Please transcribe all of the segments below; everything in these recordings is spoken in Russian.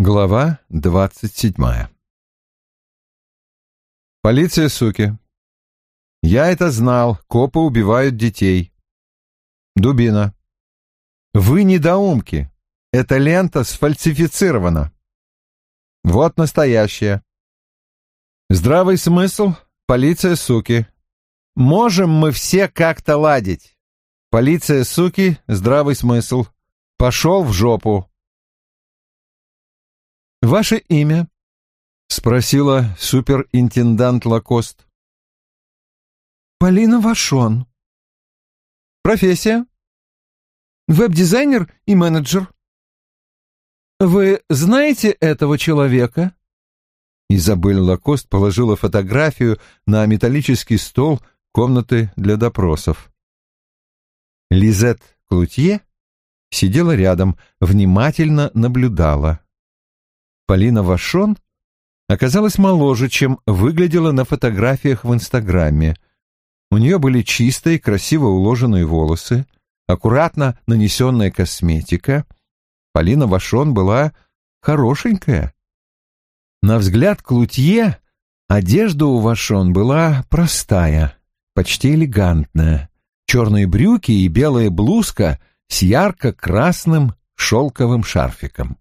Глава двадцать седьмая Полиция, суки. Я это знал, копы убивают детей. Дубина. Вы недоумки. Эта лента сфальсифицирована. Вот настоящая. Здравый смысл. Полиция, суки. Можем мы все как-то ладить. Полиция, суки, здравый смысл. Пошел в жопу. Ваше имя? Спросила суперинтендант Лакост. Полина Вашон. Профессия? Веб-дизайнер и менеджер. Вы знаете этого человека? Изабель Лакост положила фотографию на металлический стол комнаты для допросов. Лизет Клутье сидела рядом, внимательно наблюдала. Полина Вашон оказалась моложе, чем выглядела на фотографиях в Инстаграме. У нее были чистые, красиво уложенные волосы, аккуратно нанесенная косметика. Полина Вашон была хорошенькая. На взгляд Клутье одежда у Вашон была простая, почти элегантная. Черные брюки и белая блузка с ярко-красным шелковым шарфиком.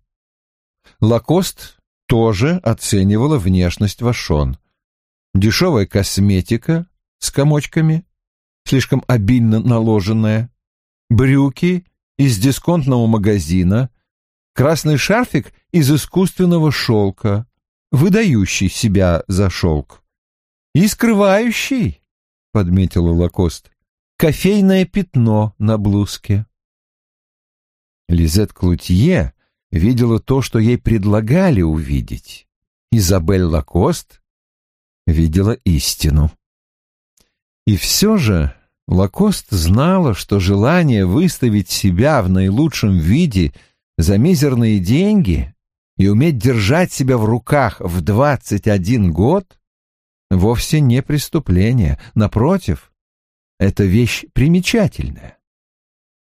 Лакост тоже оценивала внешность Вашон. Дешевая косметика с комочками, слишком обильно наложенная, брюки из дисконтного магазина, красный шарфик из искусственного шелка, выдающий себя за шелк. И скрывающий, — подметила Лакост, — кофейное пятно на блузке. Лизет Клутье видела то, что ей предлагали увидеть. Изабель Лакост видела истину. И все же Лакост знала, что желание выставить себя в наилучшем виде за мизерные деньги и уметь держать себя в руках в двадцать один год вовсе не преступление. Напротив, это вещь примечательная.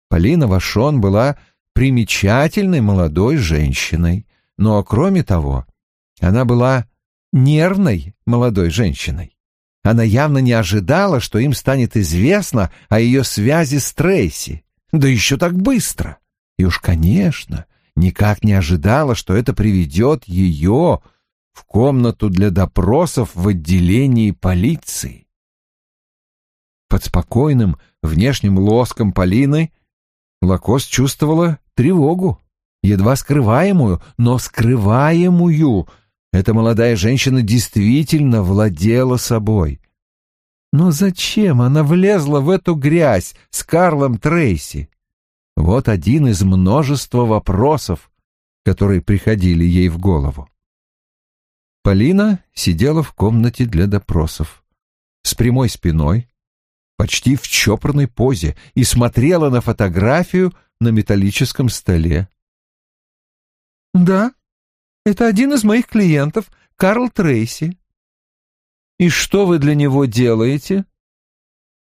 Полина Вашон была примечательной молодой женщиной, но, кроме того, она была нервной молодой женщиной. Она явно не ожидала, что им станет известно о ее связи с Трейси, да еще так быстро. И уж, конечно, никак не ожидала, что это приведет ее в комнату для допросов в отделении полиции. Под спокойным внешним лоском Полины Лакос чувствовала тревогу, едва скрываемую, но скрываемую. Эта молодая женщина действительно владела собой. Но зачем она влезла в эту грязь с Карлом Трейси? Вот один из множества вопросов, которые приходили ей в голову. Полина сидела в комнате для допросов. С прямой спиной, почти в чопорной позе, и смотрела на фотографию на металлическом столе. «Да, это один из моих клиентов, Карл Трейси». «И что вы для него делаете?»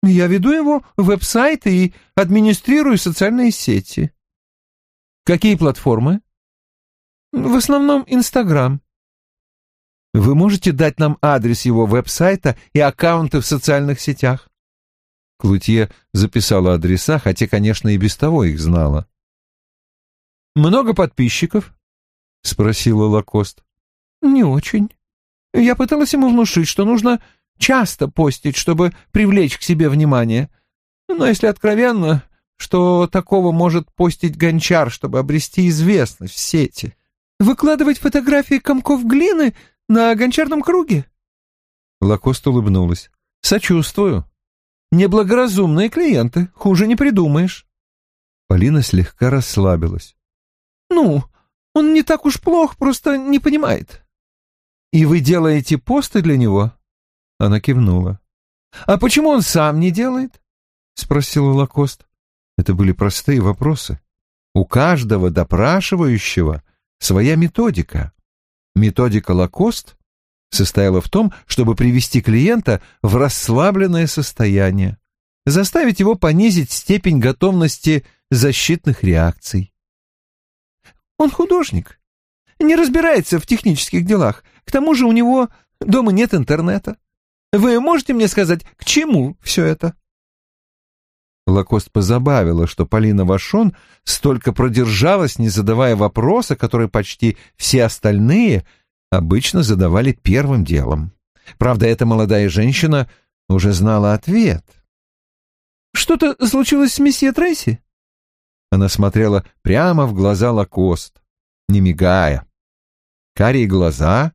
«Я веду его веб-сайт и администрирую социальные сети». «Какие платформы?» «В основном Инстаграм». «Вы можете дать нам адрес его веб-сайта и аккаунты в социальных сетях?» Клутье записала адреса, хотя, конечно, и без того их знала. «Много подписчиков?» — спросила Лакост. «Не очень. Я пыталась ему внушить, что нужно часто постить, чтобы привлечь к себе внимание. Но если откровенно, что такого может постить гончар, чтобы обрести известность в сети? Выкладывать фотографии комков глины на гончарном круге?» Лакост улыбнулась. «Сочувствую. Неблагоразумные клиенты, хуже не придумаешь. Полина слегка расслабилась. Ну, он не так уж плох, просто не понимает. И вы делаете посты для него? Она кивнула. А почему он сам не делает? Спросила Лакост. Это были простые вопросы. У каждого допрашивающего своя методика. Методика Лакост состояла в том, чтобы привести клиента в расслабленное состояние, заставить его понизить степень готовности защитных реакций. Он художник. не разбирается в технических делах. К тому же у него дома нет интернета. Вы можете мне сказать, к чему все это?» Лакост позабавила, что Полина Вашон столько продержалась, не задавая вопроса, которые почти все остальные обычно задавали первым делом. Правда, эта молодая женщина уже знала ответ. «Что-то случилось с месье Трейси?» Она смотрела прямо в глаза Лакост, не мигая. Карие глаза,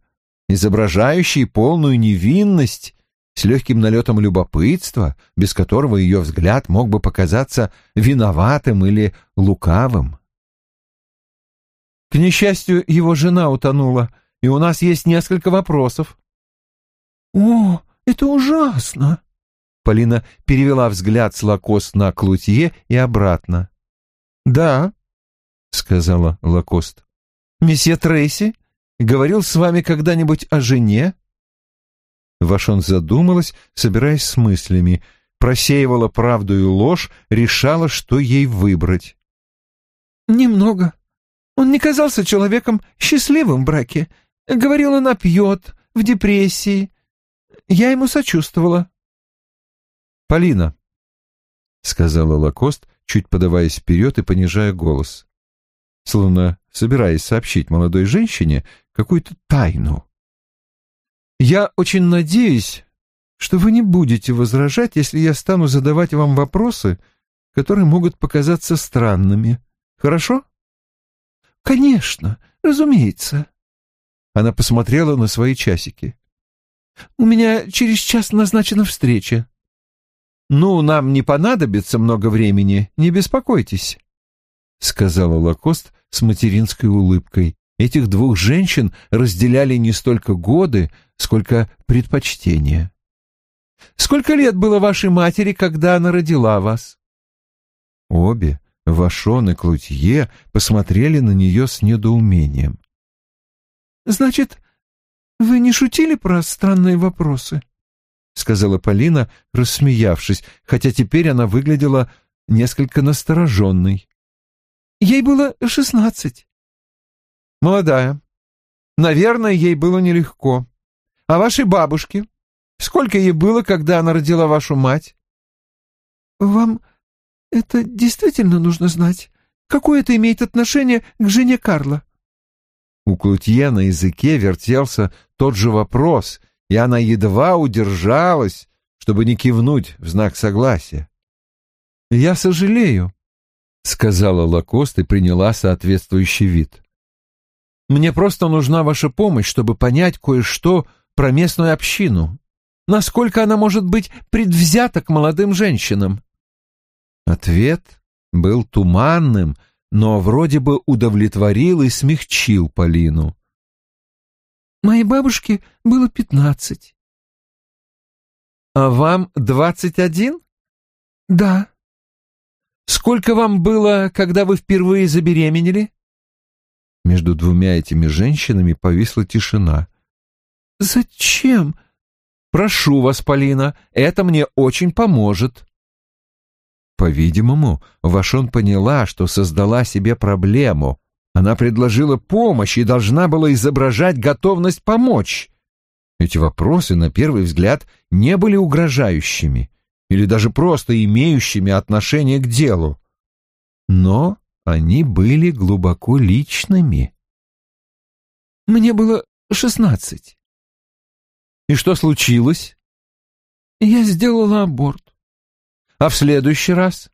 изображающие полную невинность, с легким налетом любопытства, без которого ее взгляд мог бы показаться виноватым или лукавым. «К несчастью, его жена утонула, и у нас есть несколько вопросов». «О, это ужасно!» Полина перевела взгляд с Лакост на Клутье и обратно. «Да», — сказала Лакост. «Месье Трейси говорил с вами когда-нибудь о жене?» Вашон задумалась, собираясь с мыслями, просеивала правду и ложь, решала, что ей выбрать. «Немного. Он не казался человеком счастливым в браке. Говорил, она пьет, в депрессии. Я ему сочувствовала». «Полина», — сказала Лакост, чуть подаваясь вперед и понижая голос, словно собираясь сообщить молодой женщине какую-то тайну. Я очень надеюсь, что вы не будете возражать, если я стану задавать вам вопросы, которые могут показаться странными. Хорошо? Конечно, разумеется. Она посмотрела на свои часики. У меня через час назначена встреча. Ну, нам не понадобится много времени, не беспокойтесь, сказала Лакост с материнской улыбкой. Этих двух женщин разделяли не столько годы, сколько предпочтения. Сколько лет было вашей матери, когда она родила вас? Обе, Вашон и Клутье, посмотрели на нее с недоумением. «Значит, вы не шутили про странные вопросы?» — сказала Полина, рассмеявшись, хотя теперь она выглядела несколько настороженной. «Ей было шестнадцать». «Молодая. Наверное, ей было нелегко. А вашей бабушке? Сколько ей было, когда она родила вашу мать? Вам это действительно нужно знать. Какое это имеет отношение к жене Карла? У Клутье на языке вертелся тот же вопрос, и она едва удержалась, чтобы не кивнуть в знак согласия. «Я сожалею», — сказала Лакост и приняла соответствующий вид. «Мне просто нужна ваша помощь, чтобы понять кое-что про местную общину. Насколько она может быть предвзята к молодым женщинам? Ответ был туманным, но вроде бы удовлетворил и смягчил Полину. «Моей бабушке было пятнадцать». «А вам двадцать один?» «Да». «Сколько вам было, когда вы впервые забеременели?» Между двумя этими женщинами повисла тишина. «Зачем?» «Прошу вас, Полина, это мне очень поможет». По-видимому, Вашон поняла, что создала себе проблему. Она предложила помощь и должна была изображать готовность помочь. Эти вопросы, на первый взгляд, не были угрожающими или даже просто имеющими отношение к делу. Но они были глубоко личными. «Мне было шестнадцать. И что случилось? Я сделала аборт. А в следующий раз?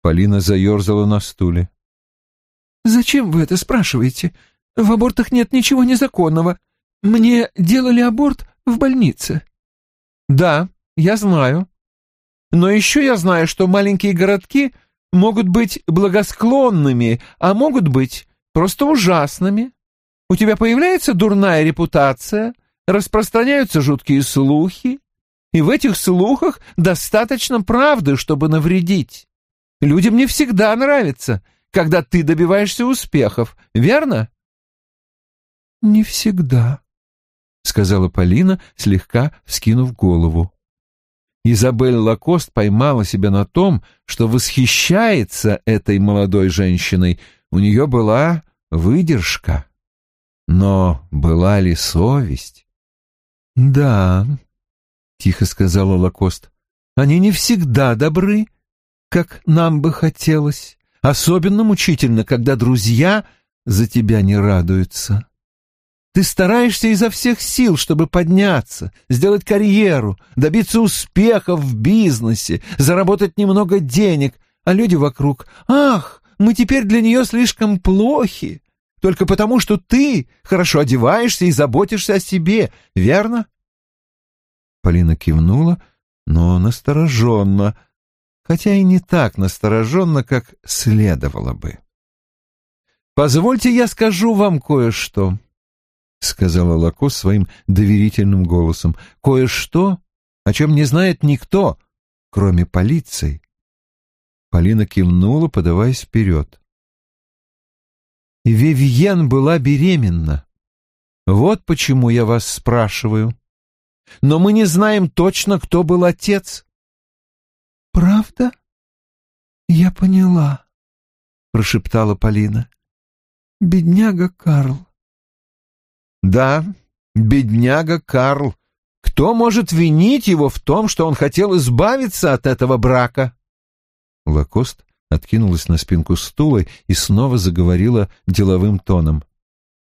Полина заерзала на стуле. Зачем вы это спрашиваете? В абортах нет ничего незаконного. Мне делали аборт в больнице. Да, я знаю. Но еще я знаю, что маленькие городки могут быть благосклонными, а могут быть просто ужасными. У тебя появляется дурная репутация, распространяются жуткие слухи, и в этих слухах достаточно правды, чтобы навредить. Людям не всегда нравится, когда ты добиваешься успехов, верно? Не всегда, сказала Полина, слегка вскинув голову. Изабель Лакост поймала себя на том, что восхищается этой молодой женщиной. У нее была выдержка. Но была ли совесть? «Да», — тихо сказала Лакост, — «они не всегда добры, как нам бы хотелось. Особенно мучительно, когда друзья за тебя не радуются. Ты стараешься изо всех сил, чтобы подняться, сделать карьеру, добиться успеха в бизнесе, заработать немного денег, а люди вокруг «Ах, мы теперь для нее слишком плохи», только потому, что ты хорошо одеваешься и заботишься о себе, верно?» Полина кивнула, но настороженно, хотя и не так настороженно, как следовало бы. «Позвольте я скажу вам кое-что», — сказала Лако своим доверительным голосом. «Кое-что, о чем не знает никто, кроме полиции». Полина кивнула, подаваясь вперед. Вивьен была беременна. Вот почему я вас спрашиваю. Но мы не знаем точно, кто был отец. Правда? Я поняла, прошептала Полина. Бедняга Карл. Да, бедняга Карл. Кто может винить его в том, что он хотел избавиться от этого брака? Лакост откинулась на спинку стула и снова заговорила деловым тоном.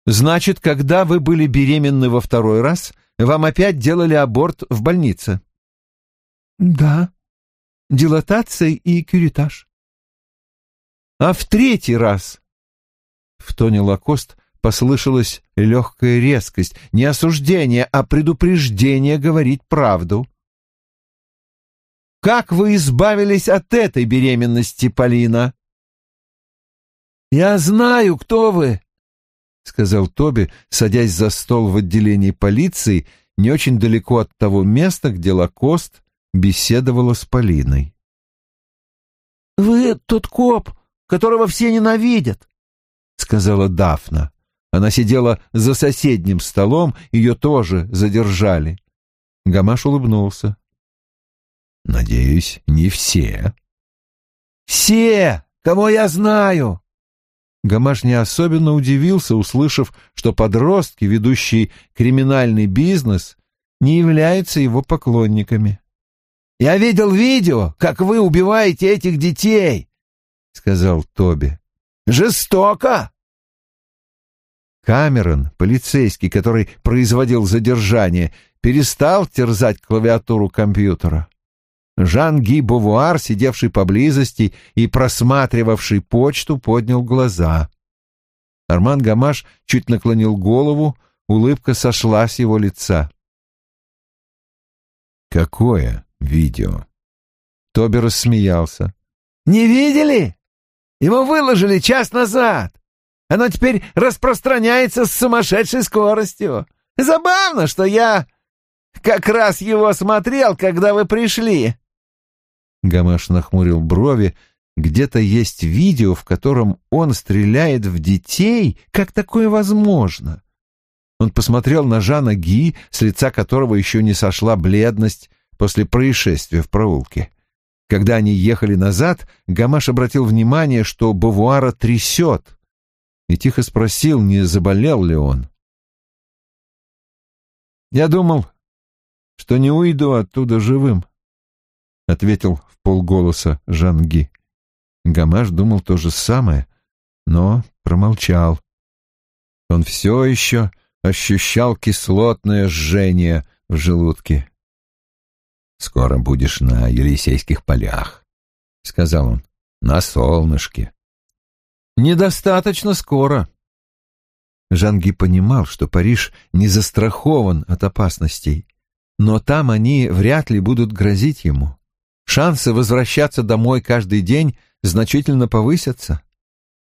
«Значит, когда вы были беременны во второй раз, вам опять делали аборт в больнице?» «Да. Дилатация и кюритаж». «А в третий раз?» В тоне Лакост послышалась легкая резкость, не осуждение, а предупреждение говорить правду. Как вы избавились от этой беременности, Полина?» «Я знаю, кто вы», — сказал Тоби, садясь за стол в отделении полиции, не очень далеко от того места, где Лакост беседовала с Полиной. «Вы тот коп, которого все ненавидят», — сказала Дафна. Она сидела за соседним столом, ее тоже задержали. Гамаш улыбнулся. Надеюсь, не все. Все, кого я знаю. Гамаш не особенно удивился, услышав, что подростки, ведущие криминальный бизнес, не являются его поклонниками. «Я видел видео, как вы убиваете этих детей», — сказал Тоби. «Жестоко!» Камерон, полицейский, который производил задержание, перестал терзать клавиатуру компьютера. Жан-Ги Бовуар, сидевший поблизости и просматривавший почту, поднял глаза. Арман Гамаш чуть наклонил голову, улыбка сошла с его лица. «Какое видео?» Тоби рассмеялся. «Не видели? Его выложили час назад. Оно теперь распространяется с сумасшедшей скоростью. Забавно, что я как раз его смотрел, когда вы пришли. Гамаш нахмурил брови. Где-то есть видео, в котором он стреляет в детей. Как такое возможно? Он посмотрел на Жана Ги, с лица которого еще не сошла бледность после происшествия в проулке. Когда они ехали назад, Гамаш обратил внимание, что Бавуара трясет, и тихо спросил, не заболел ли он. «Я думал, что не уйду оттуда живым», — ответил полголоса Жанги. Гамаш думал то же самое, но промолчал. Он все еще ощущал кислотное жжение в желудке. «Скоро будешь на Елисейских полях», — сказал он, — «на солнышке». «Недостаточно скоро». Жанги понимал, что Париж не застрахован от опасностей, но там они вряд ли будут грозить ему шансы возвращаться домой каждый день значительно повысятся.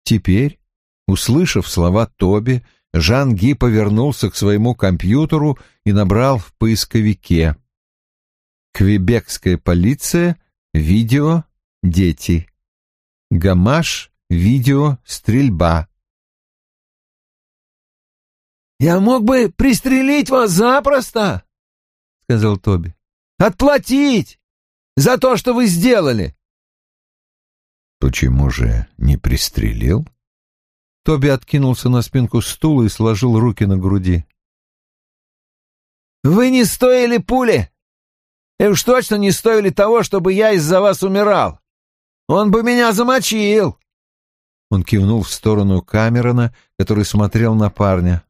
Теперь, услышав слова Тоби, Жан Ги повернулся к своему компьютеру и набрал в поисковике «Квебекская полиция, видео, дети». «Гамаш, видео, стрельба». «Я мог бы пристрелить вас запросто», — сказал Тоби. «Отплатить! За то, что вы сделали. Почему же не пристрелил? Тоби откинулся на спинку стула и сложил руки на груди. «Вы не стоили пули! И уж точно не стоили того, чтобы я из-за вас умирал! Он бы меня замочил!» Он кивнул в сторону Камерона, который смотрел на парня.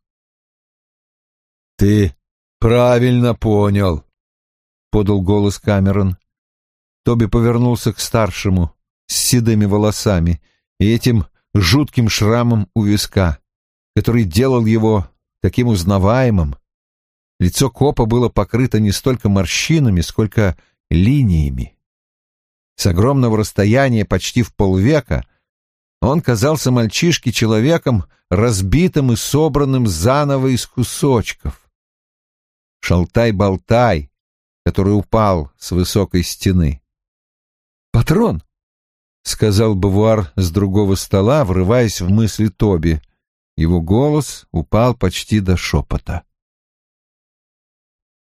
«Ты правильно понял», — подал голос Камерон. Тоби повернулся к старшему с седыми волосами и этим жутким шрамом у виска, который делал его таким узнаваемым. Лицо копа было покрыто не столько морщинами, сколько линиями. С огромного расстояния, почти в полвека, он казался мальчишке человеком, разбитым и собранным заново из кусочков. Шалтай-болтай, который упал с высокой стены. «Патрон!» — сказал Бавуар с другого стола, врываясь в мысли Тоби. Его голос упал почти до шепота.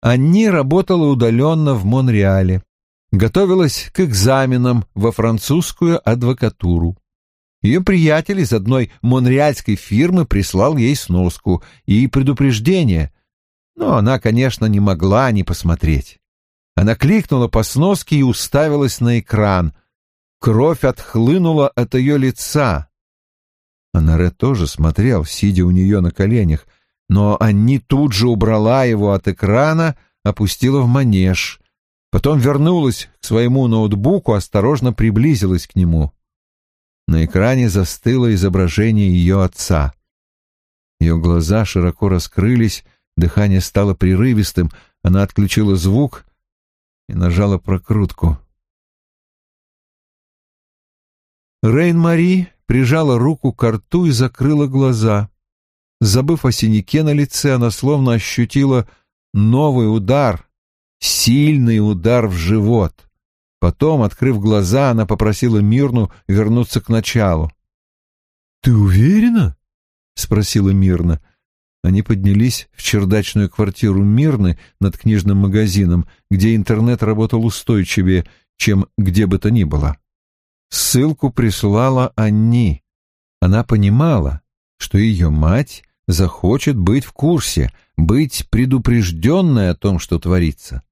Анни работала удаленно в Монреале, готовилась к экзаменам во французскую адвокатуру. Ее приятель из одной монреальской фирмы прислал ей сноску и предупреждение, но она, конечно, не могла не посмотреть. Она кликнула по сноске и уставилась на экран. Кровь отхлынула от ее лица. Анаре тоже смотрел, сидя у нее на коленях, но Анни тут же убрала его от экрана, опустила в манеж. Потом вернулась к своему ноутбуку, осторожно приблизилась к нему. На экране застыло изображение ее отца. Ее глаза широко раскрылись, дыхание стало прерывистым, она отключила звук и нажала прокрутку. Рейн-Мари прижала руку к рту и закрыла глаза. Забыв о синяке на лице, она словно ощутила новый удар, сильный удар в живот. Потом, открыв глаза, она попросила Мирну вернуться к началу. «Ты уверена?» — спросила Мирна. Они поднялись в чердачную квартиру Мирны над книжным магазином, где интернет работал устойчивее, чем где бы то ни было. Ссылку прислала Анни. Она понимала, что ее мать захочет быть в курсе, быть предупрежденной о том, что творится.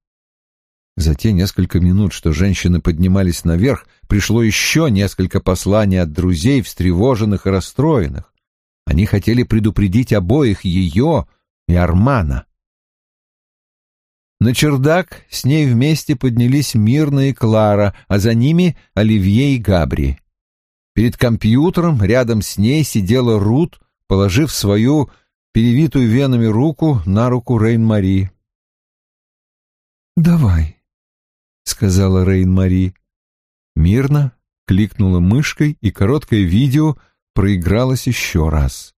За те несколько минут, что женщины поднимались наверх, пришло еще несколько посланий от друзей, встревоженных и расстроенных. Они хотели предупредить обоих ее и Армана. На чердак с ней вместе поднялись Мирна и Клара, а за ними Оливье и Габри. Перед компьютером рядом с ней сидела Рут, положив свою перевитую венами руку на руку Рейн-Мари. «Давай», сказала Рейн-Мари. Мирно кликнула мышкой, и короткое видео проигралось еще раз.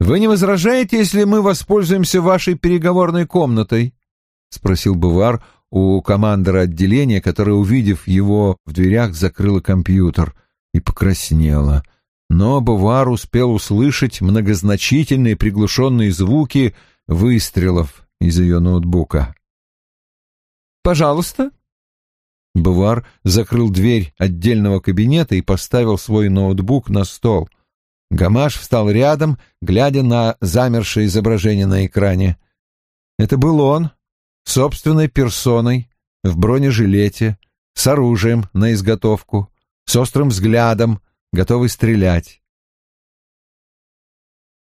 «Вы не возражаете, если мы воспользуемся вашей переговорной комнатой?» — спросил Бувар у командора отделения, которая, увидев его в дверях, закрыла компьютер и покраснела. Но Бувар успел услышать многозначительные приглушенные звуки выстрелов из ее ноутбука. Пожалуйста. Бувар закрыл дверь отдельного кабинета и поставил свой ноутбук на стол. Гамаш встал рядом, глядя на замершее изображение на экране. Это был он, собственной персоной, в бронежилете, с оружием на изготовку, с острым взглядом, готовый стрелять.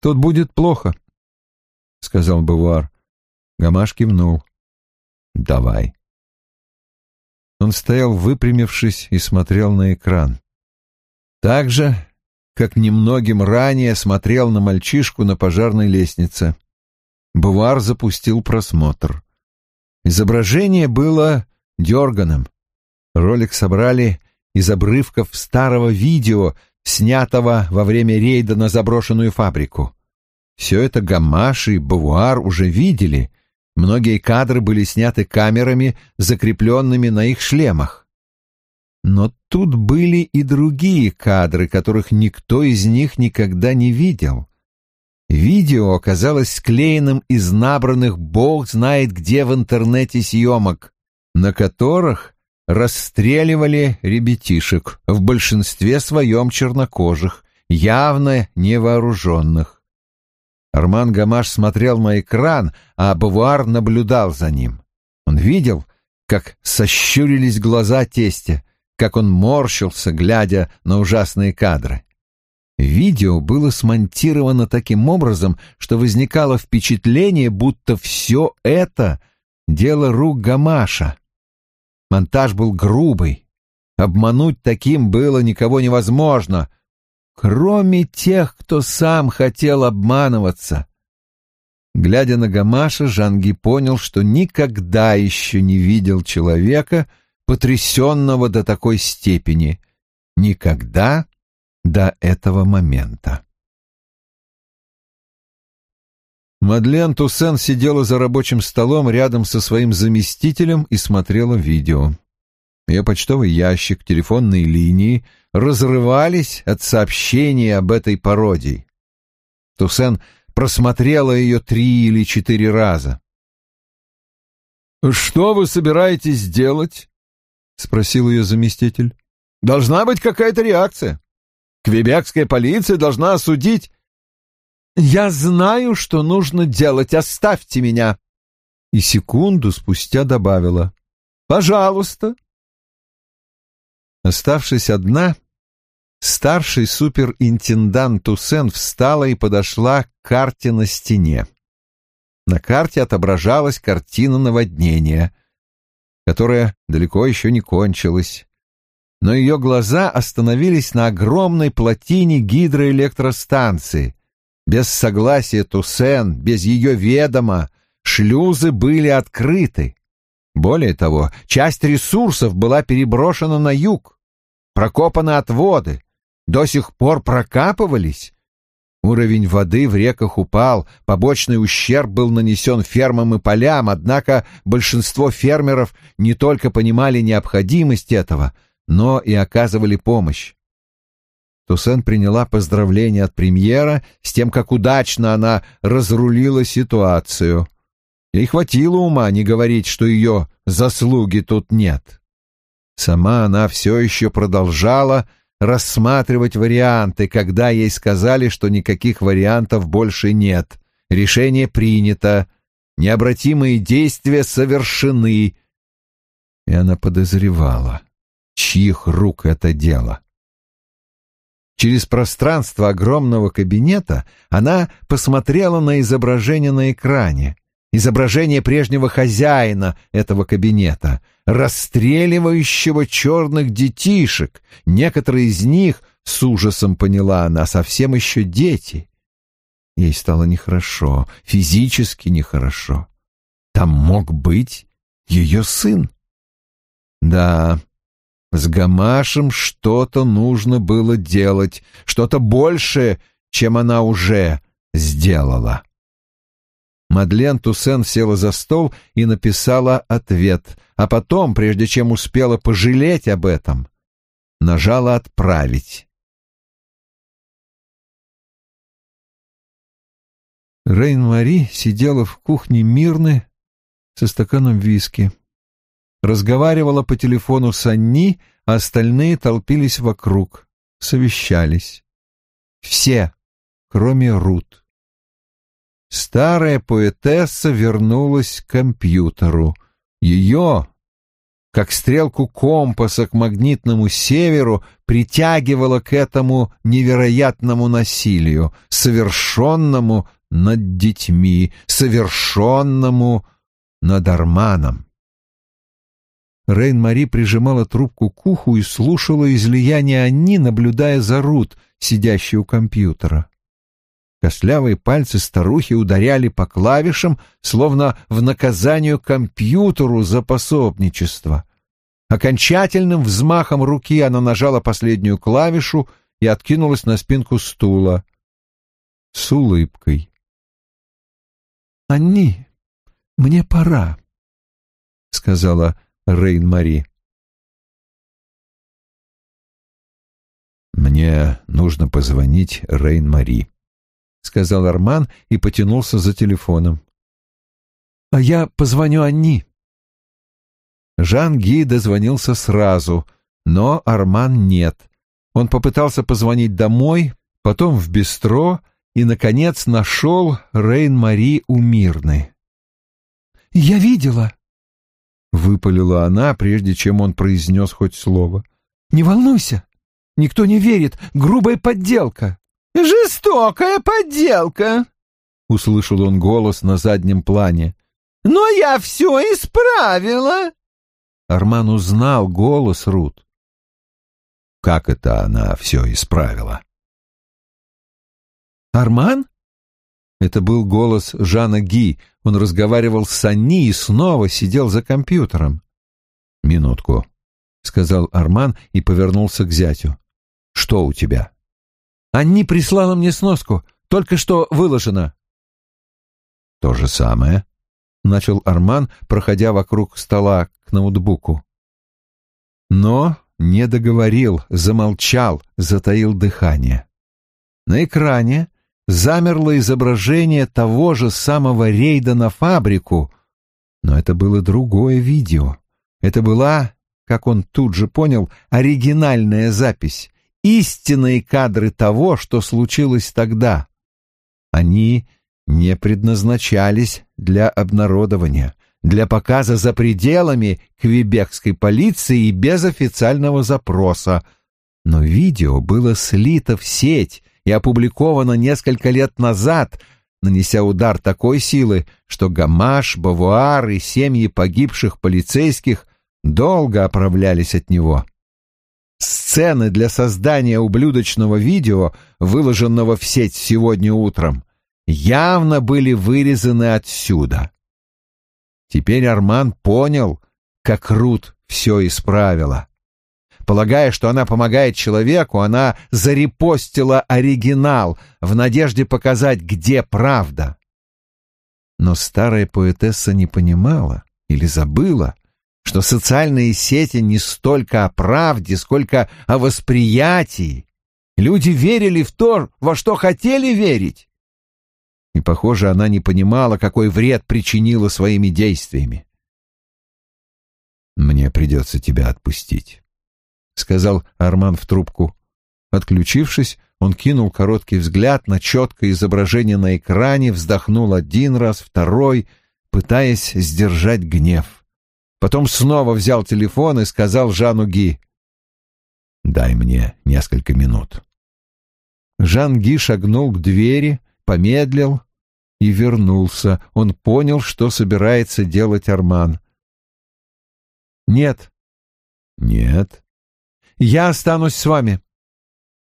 «Тут будет плохо», — сказал Бувар. Гамаш кивнул. «Давай». Он стоял выпрямившись и смотрел на экран. Так же, как немногим ранее смотрел на мальчишку на пожарной лестнице. Бувар запустил просмотр. Изображение было дерганым. Ролик собрали из обрывков старого видео, снятого во время рейда на заброшенную фабрику. Все это Гамаш и Бавуар уже видели, Многие кадры были сняты камерами, закрепленными на их шлемах. Но тут были и другие кадры, которых никто из них никогда не видел. Видео оказалось склеенным из набранных бог знает где в интернете съемок, на которых расстреливали ребятишек, в большинстве своем чернокожих, явно невооруженных. Арман Гамаш смотрел на экран, а Бавуар наблюдал за ним. Он видел, как сощурились глаза тестя, как он морщился, глядя на ужасные кадры. Видео было смонтировано таким образом, что возникало впечатление, будто все это — дело рук Гамаша. Монтаж был грубый. Обмануть таким было никого невозможно, кроме тех, кто сам хотел обманываться. Глядя на Гамаша, Жанги понял, что никогда еще не видел человека, потрясенного до такой степени. Никогда до этого момента. Мадлен Туссен сидела за рабочим столом рядом со своим заместителем и смотрела видео. Ее почтовый ящик, телефонные линии разрывались от сообщений об этой пародии. Туссен просмотрела ее три или четыре раза. «Что вы собираетесь делать?» — спросил ее заместитель. «Должна быть какая-то реакция. Квебекская полиция должна осудить...» «Я знаю, что нужно делать. Оставьте меня!» И секунду спустя добавила. «Пожалуйста!» Оставшись одна, старший суперинтендант Туссен встала и подошла к карте на стене. На карте отображалась картина наводнения, которая далеко еще не кончилась. Но ее глаза остановились на огромной плотине гидроэлектростанции. Без согласия Туссен, без ее ведома, шлюзы были открыты. Более того, часть ресурсов была переброшена на юг. Прокопаны отводы, до сих пор прокапывались. Уровень воды в реках упал, побочный ущерб был нанесен фермам и полям, однако большинство фермеров не только понимали необходимость этого, но и оказывали помощь. Туссен приняла поздравления от премьера с тем, как удачно она разрулила ситуацию. Ей хватило ума не говорить, что ее заслуги тут нет. Сама она все еще продолжала рассматривать варианты, когда ей сказали, что никаких вариантов больше нет. Решение принято, необратимые действия совершены. И она подозревала, чьих рук это дело. Через пространство огромного кабинета она посмотрела на изображение на экране изображение прежнего хозяина этого кабинета, расстреливающего черных детишек. Некоторые из них, с ужасом поняла она, совсем еще дети. Ей стало нехорошо, физически нехорошо. Там мог быть ее сын. Да, с Гамашем что-то нужно было делать, что-то большее, чем она уже сделала. Мадлен Туссен села за стол и написала ответ, а потом, прежде чем успела пожалеть об этом, нажала «Отправить». Рейн-Мари сидела в кухне мирно со стаканом виски. Разговаривала по телефону с Анни, а остальные толпились вокруг, совещались. Все, кроме Рут. Старая поэтесса вернулась к компьютеру. Ее, как стрелку компаса к магнитному северу, притягивало к этому невероятному насилию, совершенному над детьми, совершенному над Арманом. Рейн-Мари прижимала трубку к уху и слушала излияние Анни, наблюдая за Рут, сидящей у компьютера. Костлявые пальцы старухи ударяли по клавишам, словно в наказанию компьютеру за пособничество. Окончательным взмахом руки она нажала последнюю клавишу и откинулась на спинку стула. С улыбкой. «Анни, мне пора», — сказала Рейн-Мари. «Мне нужно позвонить Рейн-Мари», — сказал Арман и потянулся за телефоном. «А я позвоню Анни». Жан-Ги дозвонился сразу, но Арман нет. Он попытался позвонить домой, потом в бистро и, наконец, нашел Рейн-Мари у Мирны. «Я видела!» — выпалила она, прежде чем он произнес хоть слово. «Не волнуйся! Никто не верит! Грубая подделка!» «Жестокая подделка!» — услышал он голос на заднем плане. «Но я все исправила!» Арман узнал голос Рут. Как это она все исправила? «Арман?» Это был голос Жана Ги. Он разговаривал с Анни и снова сидел за компьютером. «Минутку», — сказал Арман и повернулся к зятю. «Что у тебя?» «Анни прислала мне сноску. Только что выложена». «То же самое», — начал Арман, проходя вокруг стола к ноутбуку. Но не договорил, замолчал, затаил дыхание. На экране замерло изображение того же самого рейда на фабрику, но это было другое видео. Это была, как он тут же понял, оригинальная запись, истинные кадры того, что случилось тогда. Они не предназначались для обнародования, для показа за пределами квебекской полиции и без официального запроса, но видео было слито в сеть и опубликовано несколько лет назад, нанеся удар такой силы, что Гамаш, Бавуар и семьи погибших полицейских долго оправлялись от него. Сцены для создания ублюдочного видео, выложенного в сеть сегодня утром, явно были вырезаны отсюда. Теперь Арман понял, как Рут все исправила. Полагая, что она помогает человеку, она зарепостила оригинал в надежде показать, где правда. Но старая поэтесса не понимала или забыла, что социальные сети не столько о правде, сколько о восприятии. Люди верили в то, во что хотели верить и, похоже, она не понимала, какой вред причинила своими действиями. «Мне придется тебя отпустить», — сказал Арман в трубку. Отключившись, он кинул короткий взгляд на четкое изображение на экране, вздохнул один раз, второй, пытаясь сдержать гнев. Потом снова взял телефон и сказал Жану Ги. «Дай мне несколько минут». Жан Ги шагнул к двери, помедлил, и вернулся. Он понял, что собирается делать Арман. «Нет». «Нет». «Я останусь с вами».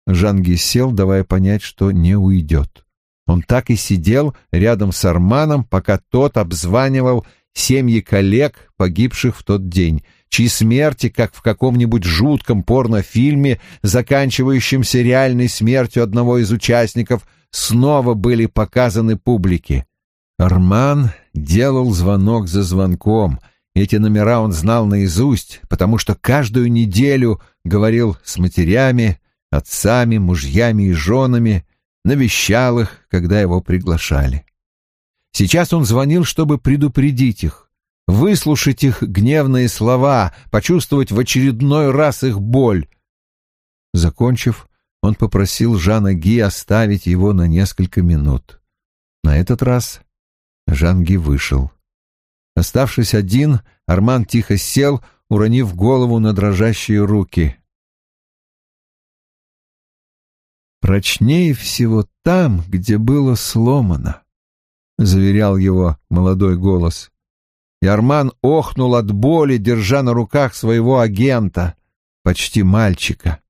Жанги сел, давая понять, что не уйдет. Он так и сидел рядом с Арманом, пока тот обзванивал семьи коллег, погибших в тот день, чьи смерти, как в каком-нибудь жутком порнофильме, заканчивающемся реальной смертью одного из участников – снова были показаны публике. Арман делал звонок за звонком. Эти номера он знал наизусть, потому что каждую неделю говорил с матерями, отцами, мужьями и женами, навещал их, когда его приглашали. Сейчас он звонил, чтобы предупредить их, выслушать их гневные слова, почувствовать в очередной раз их боль. Закончив, он попросил Жана Ги оставить его на несколько минут. На этот раз Жан Ги вышел. Оставшись один, Арман тихо сел, уронив голову на дрожащие руки. «Прочнее всего там, где было сломано», — заверял его молодой голос. И Арман охнул от боли, держа на руках своего агента, почти мальчика.